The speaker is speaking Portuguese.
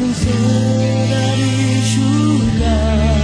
nos enxugar.